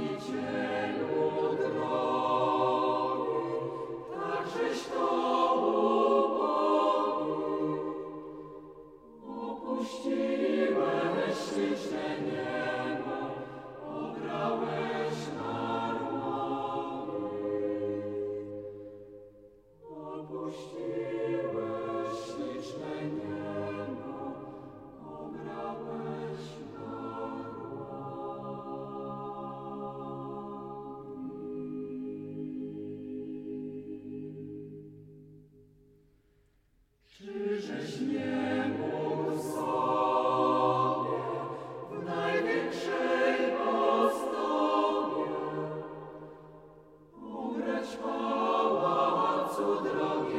each end.